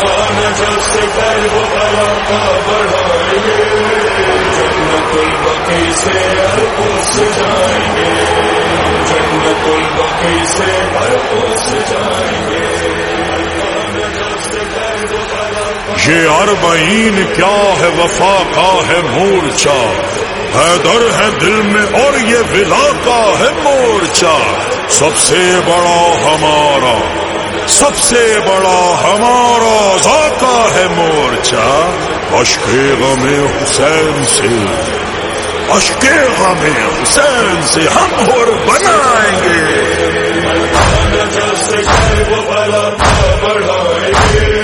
سے کر وہ بلا کا بڑھائیں گے جنت البقی سے ہر پوس جائیں گے جنت البقی سے ہر پوس جائیں گے۔ یہ اربعین کیا ہے، وفا کا ہے مورچہ۔ حیدر ہے دل میں اور یہ ولا کا ہے مورچہ۔ سب سے بڑا ہمارا سب سے بڑا ہمارا ذاکہ ہے مورچہ اشکے غم حسین سے۔ اشکے غم حسین سے ہم اور بنائیں گے وہ بڑھائیں گے۔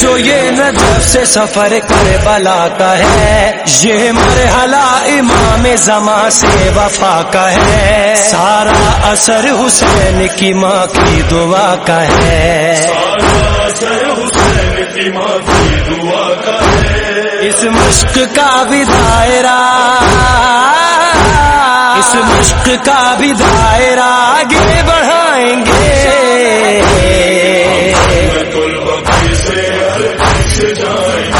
جو یہ نجف سے سفر کر بلا کا ہے، یہ مرحلہ امام زماں سے وفا کا ہے سارا اثر حسین کی ماں کی دعا کا ہے۔ سارا اثر حسین کی ماں کی دعا کا ہے۔ اس مشق کا بھی دائرہ، اس مشق کا بھی دائرہ آگے بڑھائیں گے۔ جائیں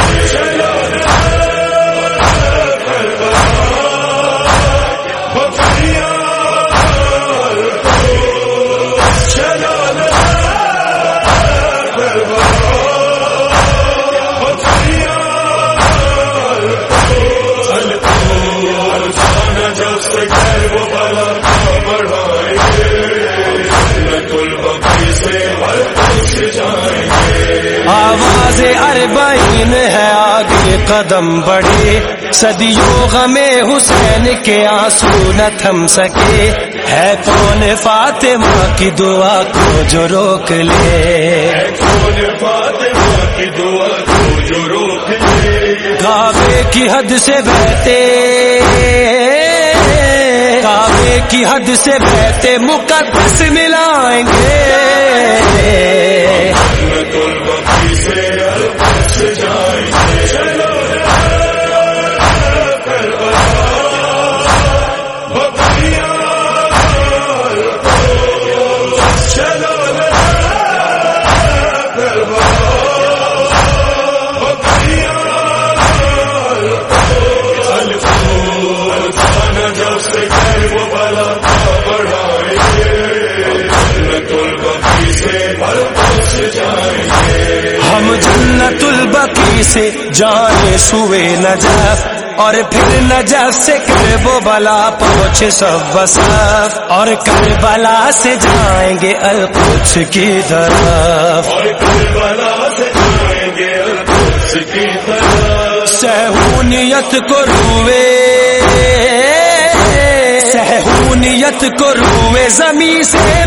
آواز اربعین ہے آگے قدم بڑھے۔ صدیوں غم حسین کے آنسو نہ تھم سکے۔ ہے کون فاطمہ کی دعا کو جو روک لے؟ کون فاطمہ کی دعا کو جو روک لے؟ کعبے کی حد سے بہتے۔ کعبے کی حد سے بیت مقدس ملائیں گے۔ سے جانے سوئے نجف اور پھر نجف سے کربو بلا پہنچے سب وصف اور کربلا سے جائیں گے القدس کی طرف۔ اور کربلا سے جائیں گے القدس کی طرف۔ سہونیت کو روئے سہونیت کو روئے زمین سے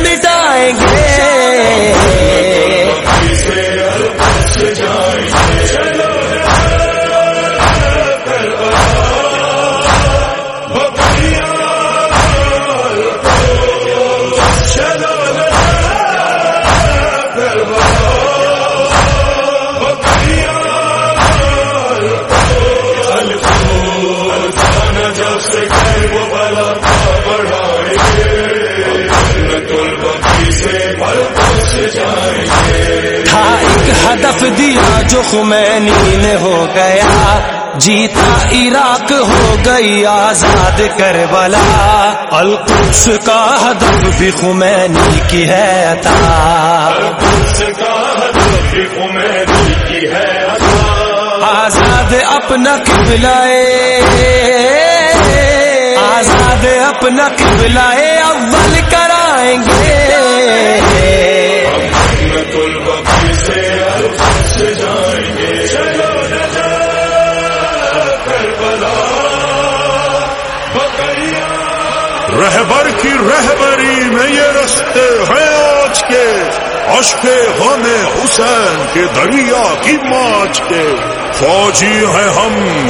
ہدف دیا جو خمینی نے ہو گیا۔ جیتا عراق ہو گئی آزاد کربلا۔ القدس کا ہدف بھی خمینی کی ہے تھا القدس کا ہدف بھی خمینی کی ہے عطا۔ آزاد اپنا قبلائے۔ آزاد اپنا قبلائے اول کرائیں گے۔ رہبر کی رہبری میں یہ رستے ہیں آج کے اشک غم حسین کے دریا کی ماچ کے۔ فوجی ہیں ہم،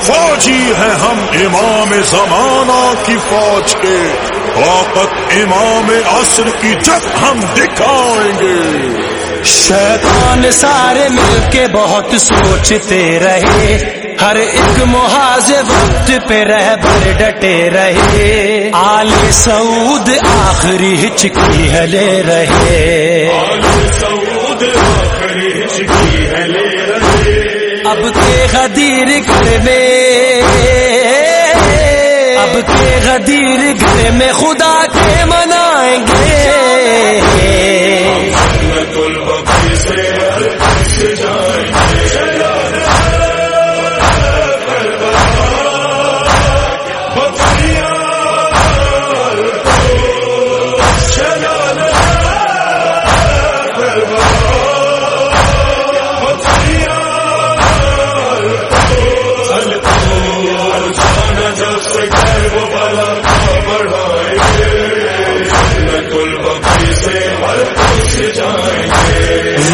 فوجی ہیں ہم امام زمانہ کی فوج کے۔ طاقت امام عصر کی جب ہم دکھائیں گے۔ شیطان سارے مل کے بہت سوچتے رہے۔ ہر ایک محاذ وقت پہ رہ بر ڈٹے رہے۔ آل سعود آخری ہچکی ہلے رہے۔ سعود آخری ہچکی ہے لے رہے۔ اب کے غدیر گھر میں۔ اب کے غدیر گھر میں خدا کے منائیں گے۔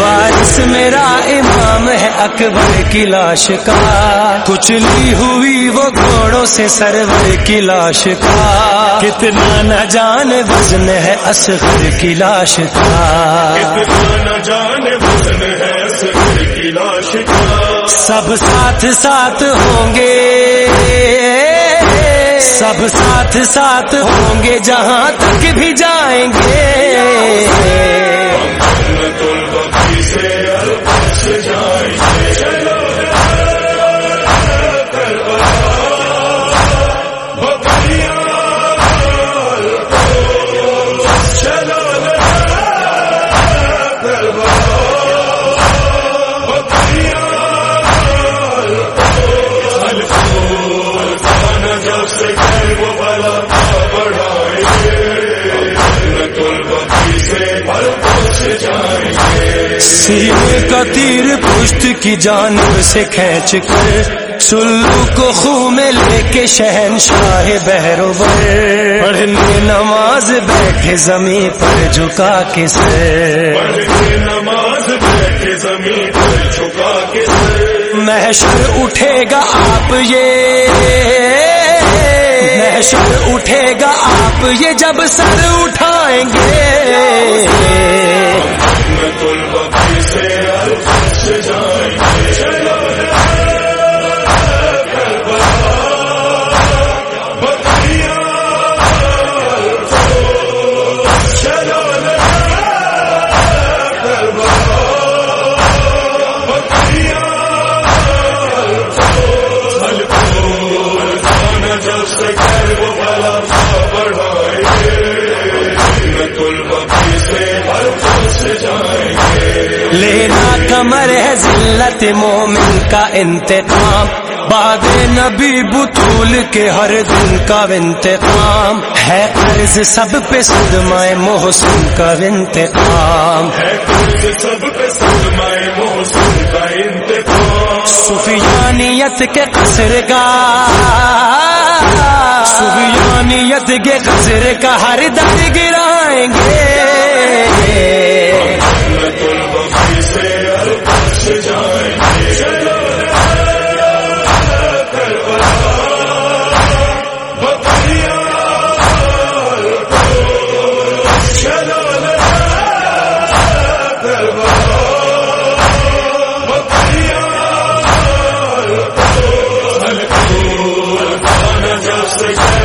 وارث میرا امام ہے اکبر کی لاش کا۔ کچلی ہوئی وہ گھوڑوں سے سرور کی لاش کا۔ کتنا نہ جان وزن ہے اصغر کی لاش کا اتنا نہ وزن ہے سر کی لاش کا۔ سب ساتھ ساتھ ہوں گے۔ سب ساتھ ساتھ ہوں گے جہاں تک بھی جائیں گے۔ سینے کا تیر پشت کی جانب سے کھینچ کر سلو کو خوں میں لے کے شہن شاہ بہروبر پڑھنے نماز بیٹھے زمین پر جھکا کے سر۔ پڑھ کے نماز بیٹھے زمین پر جھکا کے سر۔ محشر اٹھے گا آپ یہ محشر اٹھے گا آپ یہ جب سر اٹھائیں گے۔ میں گے لینا کمر ہے ذلت مومن کا انتقام۔ بعد نبی بطول کے ہر دن کا انتقام۔ ہے قرض سب پہ صدمہ محسن کا انتقام۔ ہے قرض سب پہ صدمائے موسم کا انتقام۔ سفیانیت کے قصر کا سفیانیت کے قصر کا ہر در گرائیں گے۔